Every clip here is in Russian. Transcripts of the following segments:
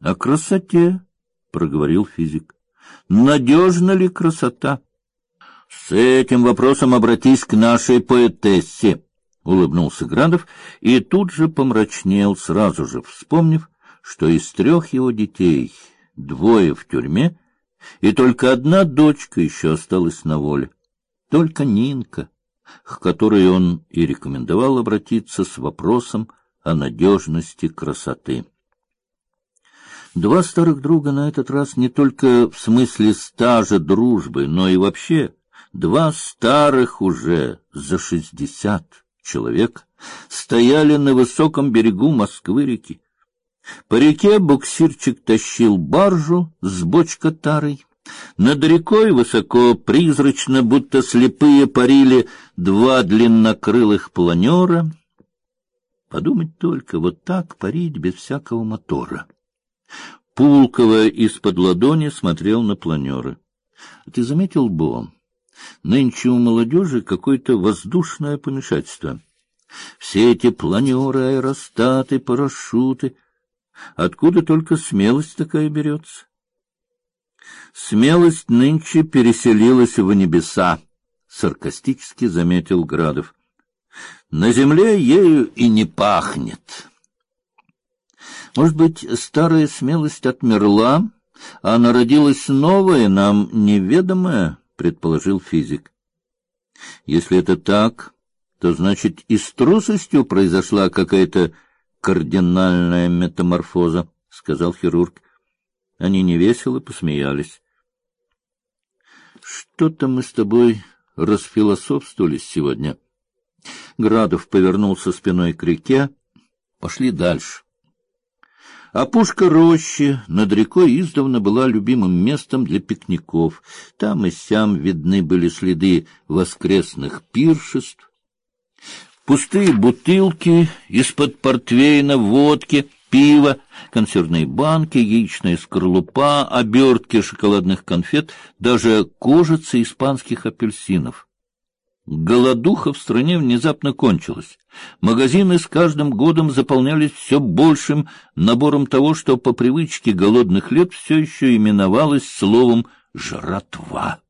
— О красоте, — проговорил физик. — Надежна ли красота? — С этим вопросом обратись к нашей поэтессе, — улыбнулся Градов и тут же помрачнел, сразу же вспомнив, что из трех его детей двое в тюрьме, и только одна дочка еще осталась на воле, только Нинка, к которой он и рекомендовал обратиться с вопросом о надежности красоты. Два старых друга на этот раз не только в смысле стажа дружбы, но и вообще два старых уже за шестьдесят человек стояли на высоком берегу Москвы-реки. По реке буксирчик тащил баржу с бочкотарой. Над рекой высоко, призрачно, будто слепые парили два длиннокрылых планера. Подумать только, вот так парить без всякого мотора. Пулково из-под ладони смотрел на планеры. — Ты заметил, Бо, нынче у молодежи какое-то воздушное помешательство. Все эти планеры, аэростаты, парашюты. Откуда только смелость такая берется? Смелость нынче переселилась в небеса, — саркастически заметил Градов. На земле ею и не пахнет. Может быть, старая смелость отмерла, а народилась новая, нам неведомая, предположил физик. Если это так, то значит и с трусостью произошла какая-то кардинальная метаморфоза, сказал хирург. Они невесело посмеялись. Что-то мы с тобой расфилософствовались сегодня. Градов повернулся спиной к реке. Пошли дальше. Опушка рощи над рекой издавна была любимым местом для пикников. Там и сям видны были следы воскресных пиршеств. Пустые бутылки из-под портвейна, водки, пива, консервные банки, яичная скорлупа, обертки шоколадных конфет, даже кожица испанских апельсинов. Голодуха в стране внезапно кончилась. Магазины с каждым годом заполнялись все большим набором того, что по привычке голодных лет все еще именовалось словом «жратва».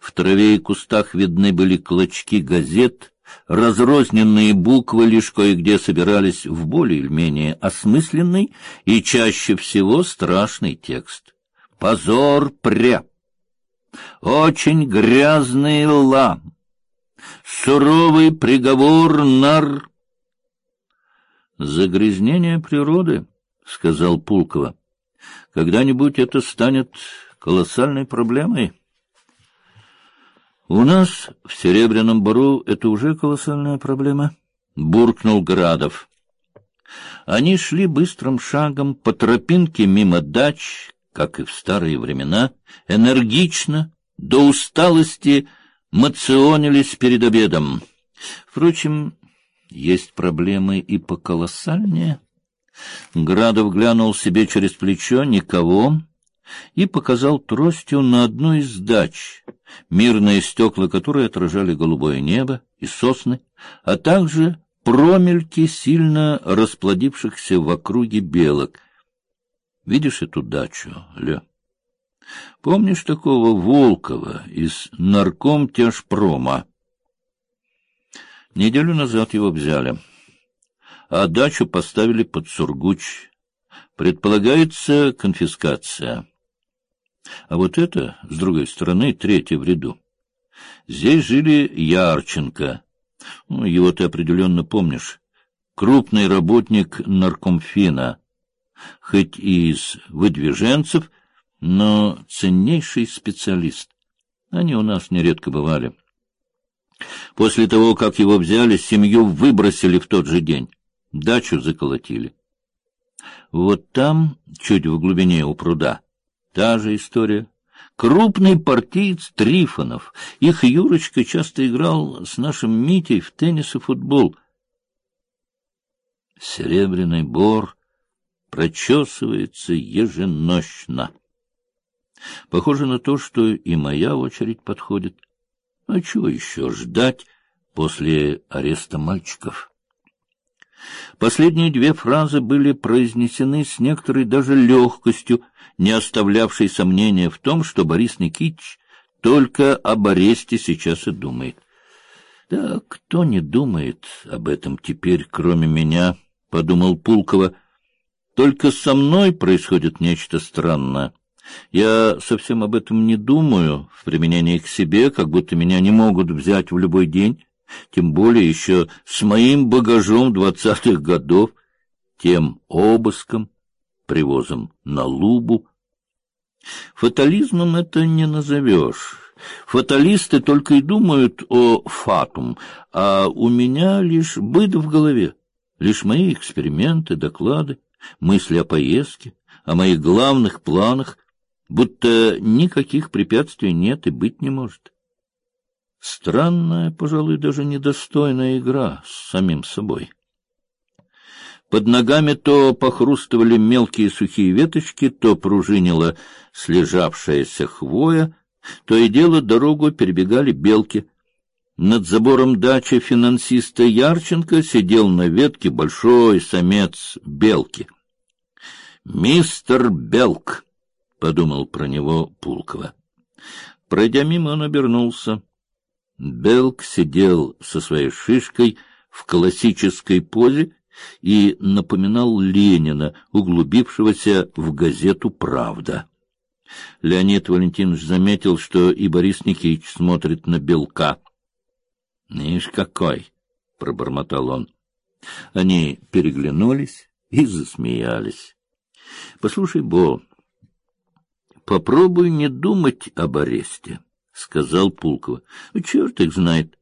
В траве и кустах видны были клочки газет, разрозненные буквы лишь кое-где собирались в более или менее осмысленный и чаще всего страшный текст. «Позор пря!» Очень грязный лам. Суровый приговор нар... Загрязнение природы, — сказал Пулкова. Когда-нибудь это станет колоссальной проблемой. У нас в Серебряном Бору это уже колоссальная проблема, — буркнул Градов. Они шли быстрым шагом по тропинке мимо дач, как и в старые времена, энергично, до усталости мационились перед обедом. Впрочем, есть проблемы и поколоссальнее. Градов глянул себе через плечо никого и показал тростью на одну из дач, мирные стекла которой отражали голубое небо и сосны, а также промельки сильно расплодившихся в округе белок — Видишь эту дачу, Ле? Помнишь такого Волкова из наркомтяжпрома? Неделю назад его взяли, а дачу поставили под Сургуч. Предполагается конфискация. А вот это, с другой стороны, третье в ряду. Здесь жили Ярченко. Ну, его ты определенно помнишь. Крупный работник наркомфина — хоть и из выдвиженцев, но ценнейший специалист. Они у нас нередко бывали. После того, как его взяли, семью выбросили в тот же день. Дачу заколотили. Вот там, чуть в глубине у пруда, та же история. Крупный партиец Трифонов. Их Юрочка часто играл с нашим Митей в теннис и футбол. Серебряный бор прочесывается еженощно. Похоже на то, что и моя очередь подходит. А чего еще ждать после ареста мальчиков? Последние две фразы были произнесены с некоторой даже легкостью, не оставлявшей сомнения в том, что Борис Никитич только об аресте сейчас и думает. Да кто не думает об этом теперь, кроме меня, подумал Пулкова. Только со мной происходит нечто странное. Я совсем об этом не думаю в применении к себе, как будто меня не могут взять в любой день тем более еще с моим багажом двадцатых годов, тем обыском, привозом на Лубу. Фатализмом это не назовешь. Фаталисты только и думают о фатум, а у меня лишь быт в голове, лишь мои эксперименты, доклады, мысли о поездке, о моих главных планах, будто никаких препятствий нет и быть не может. Странная, пожалуй, даже недостойная игра с самим собой. Под ногами то похрустывали мелкие сухие веточки, то пружинила слежавшаяся хвоя, то и дело дорогу перебегали белки. Над забором дачи финансиста Ярченко сидел на ветке большой самец белки. «Мистер Белк», — подумал про него Пулкова. Пройдя мимо, он обернулся. Белк сидел со своей шишкой в классической позе и напоминал Ленина, углубившегося в газету «Правда». Леонид Валентинович заметил, что и Борис Никитич смотрит на Белка. — Ишь какой! — пробормотал он. Они переглянулись и засмеялись. — Послушай, Бо, попробуй не думать об аресте. — сказал Пулкова. — Черт их знает.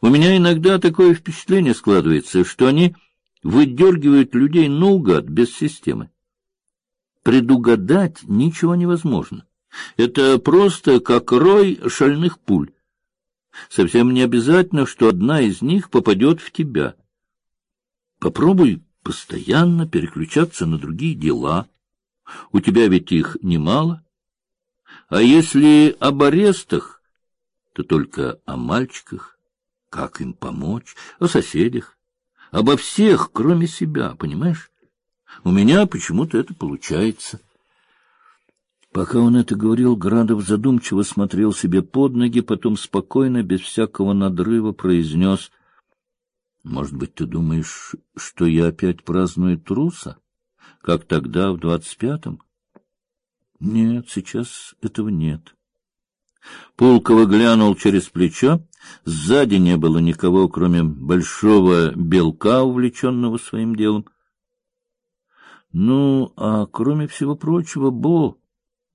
У меня иногда такое впечатление складывается, что они выдергивают людей наугад, без системы. Предугадать ничего невозможно. Это просто как рой шальных пуль. Совсем не обязательно, что одна из них попадет в тебя. Попробуй постоянно переключаться на другие дела. У тебя ведь их немало. А если об арестах, то только о мальчиках, как им помочь, о соседях, обо всех, кроме себя, понимаешь? У меня почему-то это получается. Пока он это говорил, Градов задумчиво смотрел себе под ноги, потом спокойно, без всякого надрыва, произнес: "Может быть, ты думаешь, что я опять праздную труса, как тогда в двадцать пятом?" Нет, сейчас этого нет. Пулково глянул через плечо. Сзади не было никого, кроме большого белка, увлеченного своим делом. Ну, а кроме всего прочего, Бо,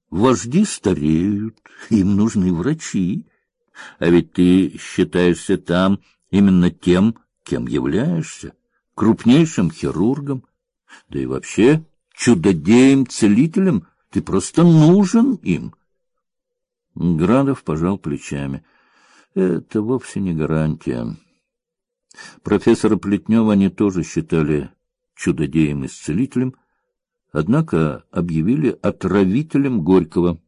вожди стареют, им нужны врачи. А ведь ты считаешься там именно тем, кем являешься, крупнейшим хирургом, да и вообще чудодеем-целителем — ты просто нужен им. Градов пожал плечами. Это вовсе не гарантия. Профессора Плетнева они тоже считали чудодеем-исцелителем, однако объявили отравителем Горького.